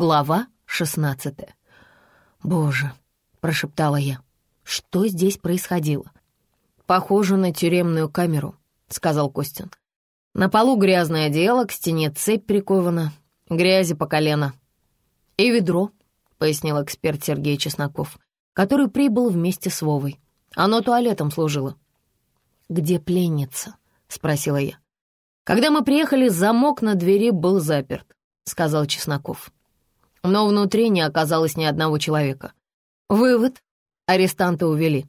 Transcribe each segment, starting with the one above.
Глава шестнадцатая. «Боже!» — прошептала я. «Что здесь происходило?» «Похоже на тюремную камеру», — сказал Костин. «На полу грязное дело, к стене цепь прикована, грязи по колено». «И ведро», — пояснил эксперт Сергей Чесноков, который прибыл вместе с Вовой. «Оно туалетом служило». «Где пленница?» — спросила я. «Когда мы приехали, замок на двери был заперт», — сказал Чесноков но внутри не оказалось ни одного человека. Вывод — арестанта увели.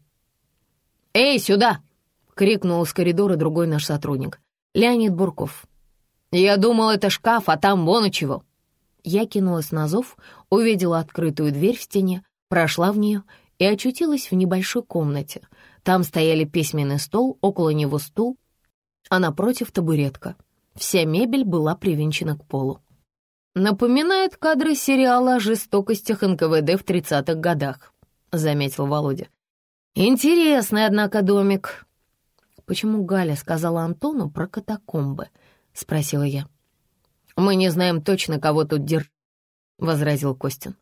«Эй, сюда!» — крикнул из коридора другой наш сотрудник, Леонид Бурков. «Я думал, это шкаф, а там вон и чего». Я кинулась на зов, увидела открытую дверь в стене, прошла в нее и очутилась в небольшой комнате. Там стояли письменный стол, около него стул, а напротив табуретка. Вся мебель была привинчена к полу. «Напоминает кадры сериала о жестокостях НКВД в 30-х годах», — заметил Володя. «Интересный, однако, домик». «Почему Галя сказала Антону про катакомбы?» — спросила я. «Мы не знаем точно, кого тут держ...» — возразил Костин.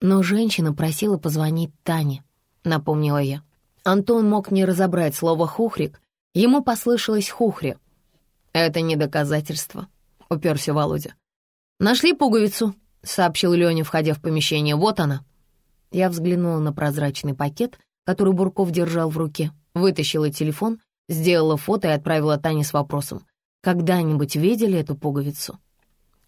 «Но женщина просила позвонить Тане», — напомнила я. Антон мог не разобрать слово «хухрик», ему послышалось «хухря». «Это не доказательство», — уперся Володя. «Нашли пуговицу», — сообщил Леня, входя в помещение. «Вот она». Я взглянула на прозрачный пакет, который Бурков держал в руке, вытащила телефон, сделала фото и отправила Тане с вопросом. «Когда-нибудь видели эту пуговицу?»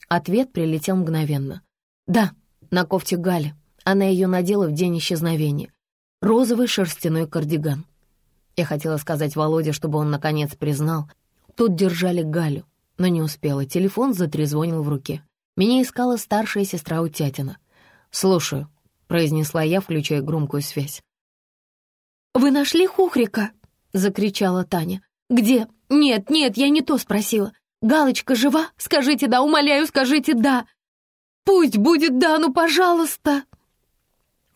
Ответ прилетел мгновенно. «Да, на кофте Гали. Она ее надела в день исчезновения. Розовый шерстяной кардиган». Я хотела сказать Володе, чтобы он наконец признал. Тут держали Галю, но не успела. Телефон затрезвонил в руке. Меня искала старшая сестра Утятина. «Слушаю», — произнесла я, включая громкую связь. «Вы нашли Хухрика?» — закричала Таня. «Где? Нет, нет, я не то спросила. Галочка жива? Скажите «да», умоляю, скажите «да». Пусть будет «да», ну, пожалуйста!»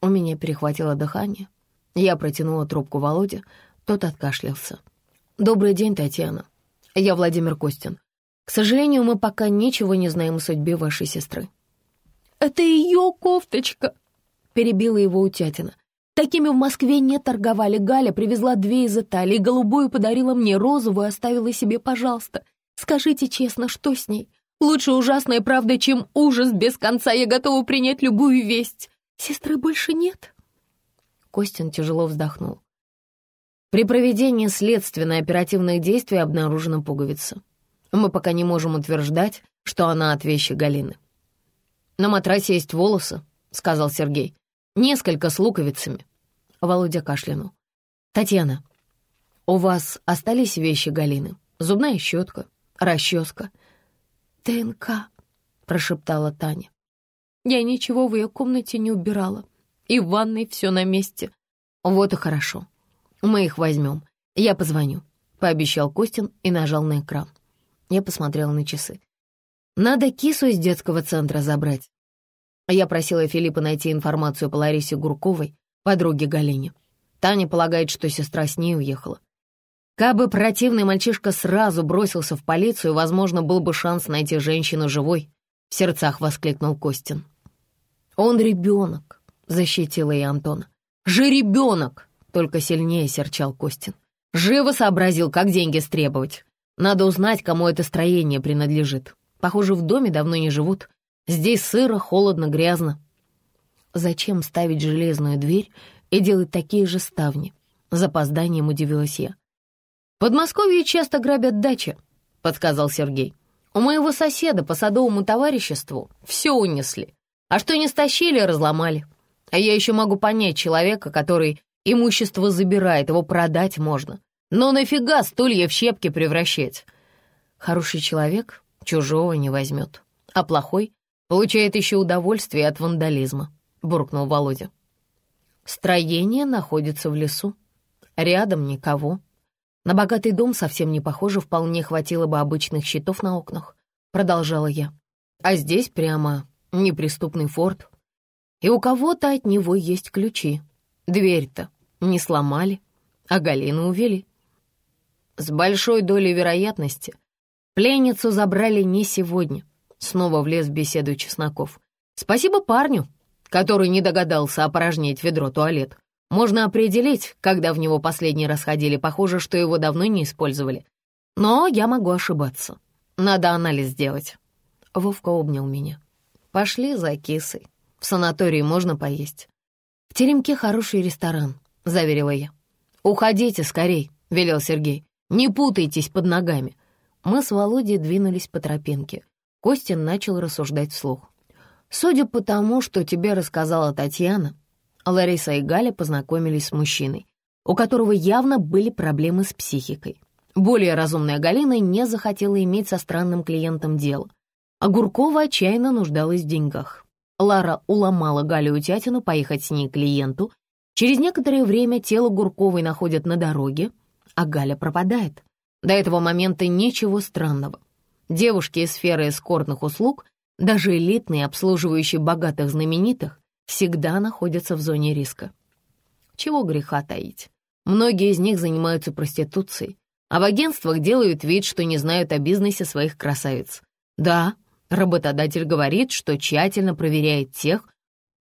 У меня перехватило дыхание. Я протянула трубку Володе, тот откашлялся. «Добрый день, Татьяна. Я Владимир Костин. К сожалению, мы пока ничего не знаем о судьбе вашей сестры». «Это ее кофточка!» — перебила его утятина. «Такими в Москве не торговали. Галя привезла две из Италии, голубую подарила мне, розовую оставила себе, пожалуйста. Скажите честно, что с ней? Лучше ужасная правда, чем ужас без конца. Я готова принять любую весть. Сестры больше нет?» Костин тяжело вздохнул. При проведении следственно-оперативных действий обнаружена пуговица. Мы пока не можем утверждать, что она от вещи Галины. «На матрасе есть волосы», — сказал Сергей. «Несколько с луковицами». Володя кашлянул. «Татьяна, у вас остались вещи Галины? Зубная щетка, расческа?» «ДНК», — прошептала Таня. «Я ничего в ее комнате не убирала. И в ванной все на месте». «Вот и хорошо. Мы их возьмем. Я позвоню», — пообещал Костин и нажал на экран. Я посмотрела на часы. «Надо кису из детского центра забрать». Я просила Филиппа найти информацию по Ларисе Гурковой, подруге Галине. Таня полагает, что сестра с ней уехала. Кабы противный мальчишка сразу бросился в полицию, возможно, был бы шанс найти женщину живой, — в сердцах воскликнул Костин. «Он ребенок», — защитила я Антона. «Же ребенок!» — только сильнее серчал Костин. «Живо сообразил, как деньги стребовать. Надо узнать, кому это строение принадлежит. Похоже, в доме давно не живут. Здесь сыро, холодно, грязно. Зачем ставить железную дверь и делать такие же ставни? Запозданием удивилась я. В Подмосковье часто грабят дачи, подсказал Сергей. У моего соседа по садовому товариществу все унесли. А что не стащили, разломали. А я еще могу понять человека, который имущество забирает, его продать можно. Но нафига стулья в щепки превращать? Хороший человек чужого не возьмет, а плохой получает еще удовольствие от вандализма, буркнул Володя. Строение находится в лесу. Рядом никого. На богатый дом совсем не похоже, вполне хватило бы обычных щитов на окнах, продолжала я. А здесь прямо неприступный форт. И у кого-то от него есть ключи. Дверь-то не сломали, а Галину увели. С большой долей вероятности пленницу забрали не сегодня. Снова влез в беседу Чесноков. Спасибо парню, который не догадался опорожнить ведро-туалет. Можно определить, когда в него последний раз ходили. Похоже, что его давно не использовали. Но я могу ошибаться. Надо анализ сделать. Вовка обнял меня. Пошли за кисой. В санатории можно поесть. В теремке хороший ресторан, заверила я. Уходите скорей, велел Сергей. Не путайтесь под ногами. Мы с Володей двинулись по тропинке. Костин начал рассуждать вслух. Судя по тому, что тебе рассказала Татьяна, Лариса и Галя познакомились с мужчиной, у которого явно были проблемы с психикой. Более разумная Галина не захотела иметь со странным клиентом дело, а Гуркова отчаянно нуждалась в деньгах. Лара уломала Галю Утятину поехать с ней к клиенту. Через некоторое время тело Гурковой находят на дороге, а Галя пропадает. До этого момента ничего странного. Девушки из сферы эскортных услуг, даже элитные, обслуживающие богатых знаменитых, всегда находятся в зоне риска. Чего греха таить? Многие из них занимаются проституцией, а в агентствах делают вид, что не знают о бизнесе своих красавиц. Да, работодатель говорит, что тщательно проверяет тех,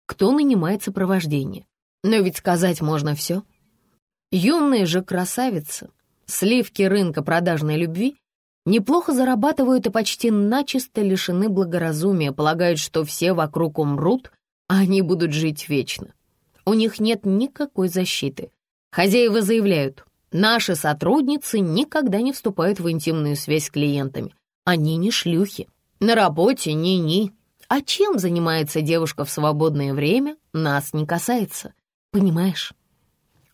кто нанимает сопровождение. Но ведь сказать можно все. Юные же красавицы, сливки рынка продажной любви, неплохо зарабатывают и почти начисто лишены благоразумия, полагают, что все вокруг умрут, а они будут жить вечно. У них нет никакой защиты. Хозяева заявляют, наши сотрудницы никогда не вступают в интимную связь с клиентами. Они не шлюхи. На работе ни-ни. А чем занимается девушка в свободное время, нас не касается. Понимаешь?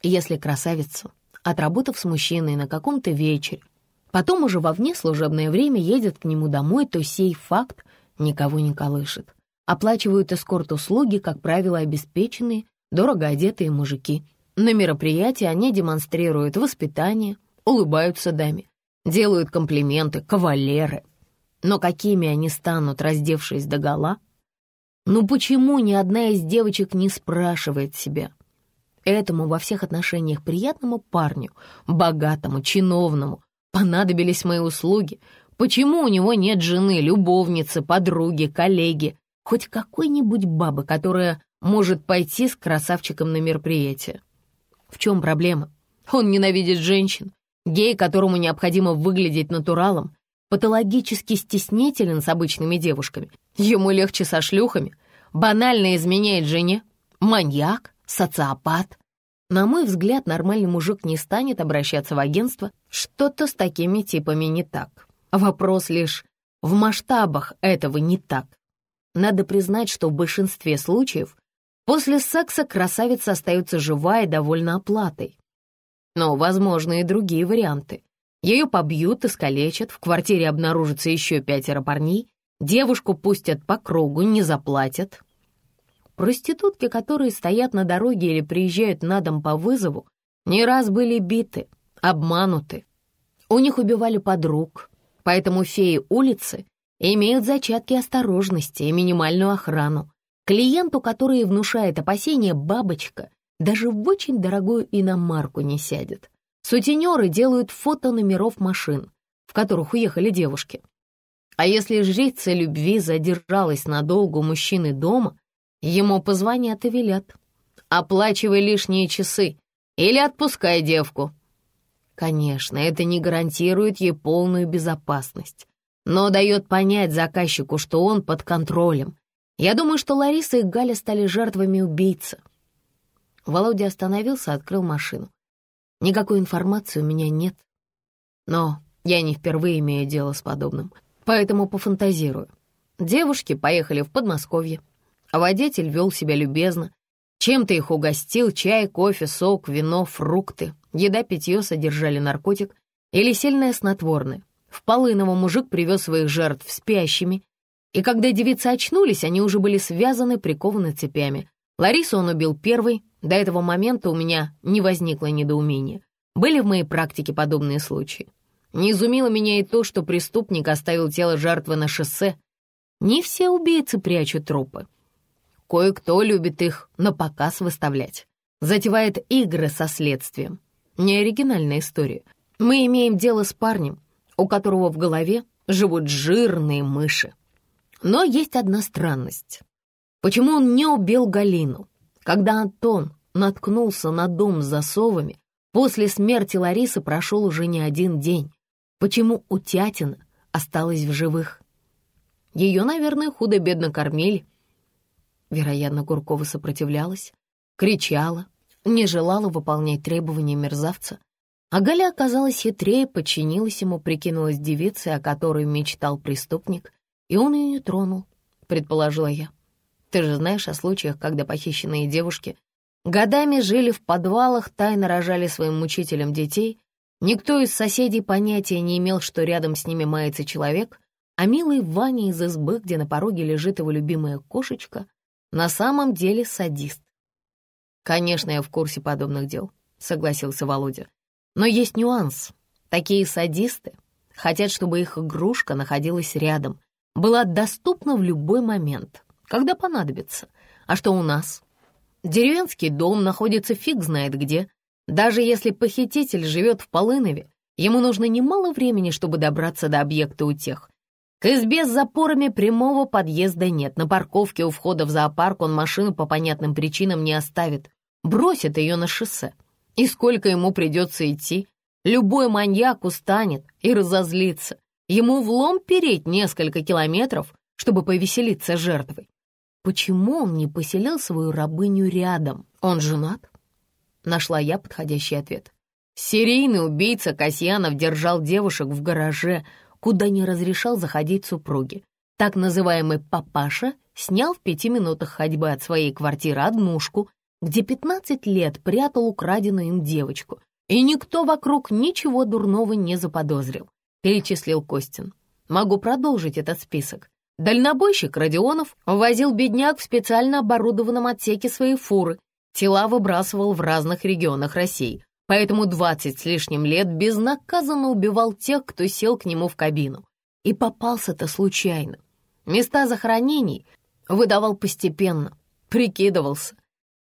Если красавица, отработав с мужчиной на каком-то вечере, потом уже во внеслужебное время едет к нему домой, то сей факт никого не колышет. Оплачивают эскорт-услуги, как правило, обеспеченные, дорого одетые мужики. На мероприятии они демонстрируют воспитание, улыбаются даме, делают комплименты, кавалеры. Но какими они станут, раздевшись догола? Ну почему ни одна из девочек не спрашивает себя? Этому во всех отношениях приятному парню, богатому, чиновному, понадобились мои услуги. Почему у него нет жены, любовницы, подруги, коллеги, хоть какой-нибудь бабы, которая может пойти с красавчиком на мероприятие. В чем проблема? Он ненавидит женщин, гей, которому необходимо выглядеть натуралом, патологически стеснителен с обычными девушками, ему легче со шлюхами, банально изменяет жене, маньяк, социопат. На мой взгляд, нормальный мужик не станет обращаться в агентство, что-то с такими типами не так. Вопрос лишь в масштабах этого не так. Надо признать, что в большинстве случаев после секса красавица остается жива и довольна оплатой. Но возможны и другие варианты. Ее побьют, искалечат, в квартире обнаружится еще пятеро парней, девушку пустят по кругу, не заплатят. Проститутки, которые стоят на дороге или приезжают на дом по вызову, не раз были биты, обмануты. У них убивали подруг, поэтому феи улицы имеют зачатки осторожности и минимальную охрану. Клиенту, который внушает опасения, бабочка даже в очень дорогую иномарку не сядет. Сутенеры делают фото номеров машин, в которых уехали девушки. А если жрица любви задержалась надолго у мужчины дома, ему позвонят и велят. Оплачивай лишние часы или отпускай девку. Конечно, это не гарантирует ей полную безопасность но дает понять заказчику, что он под контролем. Я думаю, что Лариса и Галя стали жертвами убийцы. Володя остановился, открыл машину. Никакой информации у меня нет. Но я не впервые имею дело с подобным, поэтому пофантазирую. Девушки поехали в Подмосковье, водитель вел себя любезно. Чем-то их угостил, чай, кофе, сок, вино, фрукты. Еда, питье содержали наркотик или сильное снотворное. В Полыново мужик привез своих жертв спящими, и когда девицы очнулись, они уже были связаны, прикованы цепями. Ларису он убил первой, до этого момента у меня не возникло недоумения. Были в моей практике подобные случаи. Не изумило меня и то, что преступник оставил тело жертвы на шоссе. Не все убийцы прячут трупы. Кое-кто любит их на показ выставлять. Затевает игры со следствием. Не оригинальная история. Мы имеем дело с парнем, у которого в голове живут жирные мыши. Но есть одна странность. Почему он не убил Галину? Когда Антон наткнулся на дом с засовами, после смерти Ларисы прошел уже не один день. Почему Утятина осталась в живых? Ее, наверное, худо-бедно кормили. Вероятно, Гуркова сопротивлялась, кричала, не желала выполнять требования мерзавца. А Галя оказалась хитрее, подчинилась ему, прикинулась девицей, о которой мечтал преступник, и он ее не тронул, предположила я. Ты же знаешь о случаях, когда похищенные девушки годами жили в подвалах, тайно рожали своим мучителям детей. Никто из соседей понятия не имел, что рядом с ними мается человек, а милый Ваня из избы, где на пороге лежит его любимая кошечка, на самом деле садист. «Конечно, я в курсе подобных дел», — согласился Володя. «Но есть нюанс. Такие садисты хотят, чтобы их игрушка находилась рядом, была доступна в любой момент когда понадобится. А что у нас? Деревенский дом находится фиг знает где. Даже если похититель живет в Полынове, ему нужно немало времени, чтобы добраться до объекта утех. К избе с запорами прямого подъезда нет. На парковке у входа в зоопарк он машину по понятным причинам не оставит. Бросит ее на шоссе. И сколько ему придется идти? Любой маньяк устанет и разозлится. Ему влом переть несколько километров, чтобы повеселиться жертвой. Почему он не поселил свою рабыню рядом? Он женат? Нашла я подходящий ответ. Серийный убийца Касьянов держал девушек в гараже, куда не разрешал заходить супруги. Так называемый папаша снял в пяти минутах ходьбы от своей квартиры однушку, где 15 лет прятал украденную им девочку, и никто вокруг ничего дурного не заподозрил, перечислил Костин. Могу продолжить этот список. Дальнобойщик Родионов возил бедняк в специально оборудованном отсеке своей фуры. Тела выбрасывал в разных регионах России, поэтому 20 с лишним лет безнаказанно убивал тех, кто сел к нему в кабину. И попался-то случайно. Места захоронений выдавал постепенно, прикидывался,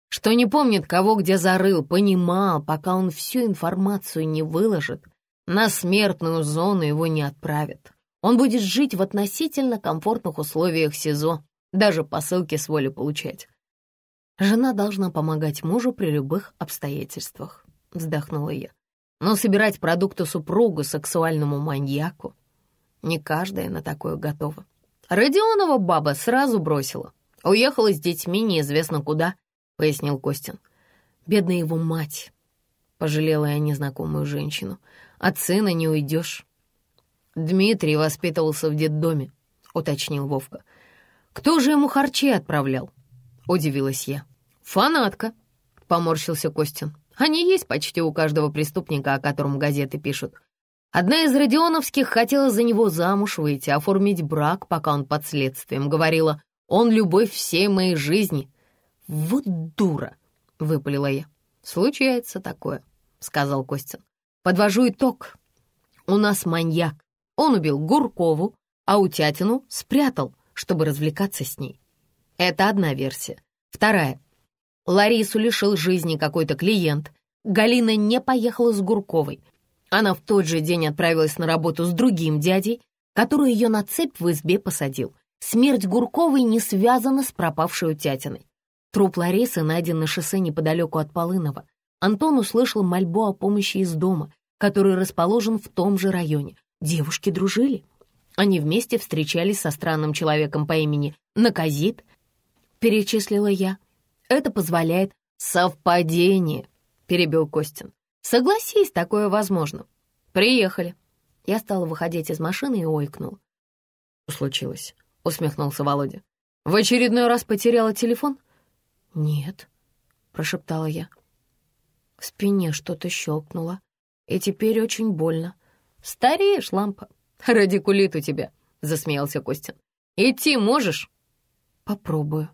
что не помнит, кого где зарыл, понимал, пока он всю информацию не выложит, на смертную зону его не отправят. Он будет жить в относительно комфортных условиях СИЗО, даже посылки с воли получать. Жена должна помогать мужу при любых обстоятельствах, вздохнула я. Но собирать продукты супругу сексуальному маньяку не каждая на такое готова. Родионова баба сразу бросила. Уехала с детьми неизвестно куда, пояснил Костин. Бедная его мать. Пожалела я незнакомую женщину. От сына не уйдешь. «Дмитрий воспитывался в детдоме», — уточнил Вовка. «Кто же ему харчи отправлял?» — удивилась я. «Фанатка», — поморщился Костин. «Они есть почти у каждого преступника, о котором газеты пишут. Одна из Родионовских хотела за него замуж выйти, оформить брак, пока он под следствием. Говорила, он любовь всей моей жизни. Вот дура, — выпалила я. Случается такое, — сказал Костин. Подвожу итог. У нас маньяк. Он убил Гуркову, а утятину спрятал, чтобы развлекаться с ней. Это одна версия. Вторая. Ларису лишил жизни какой-то клиент. Галина не поехала с Гурковой. Она в тот же день отправилась на работу с другим дядей, который ее на цепь в избе посадил. Смерть Гурковой не связана с пропавшей утятиной. Труп Ларисы найден на шоссе неподалеку от Полынова. Антон услышал мольбу о помощи из дома, который расположен в том же районе. Девушки дружили. Они вместе встречались со странным человеком по имени Наказит, перечислила я. Это позволяет совпадение, перебил Костин. Согласись, такое возможно. Приехали. Я стала выходить из машины и ойкнул. Что случилось? Усмехнулся Володя. В очередной раз потеряла телефон? Нет, прошептала я. В спине что-то щелкнуло, и теперь очень больно. «Стареешь, лампа. Радикулит у тебя», — засмеялся Костин. «Идти можешь?» «Попробую», —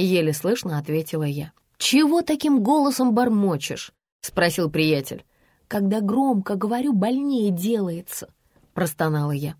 еле слышно ответила я. «Чего таким голосом бормочешь?» — спросил приятель. «Когда громко говорю, больнее делается», — простонала я.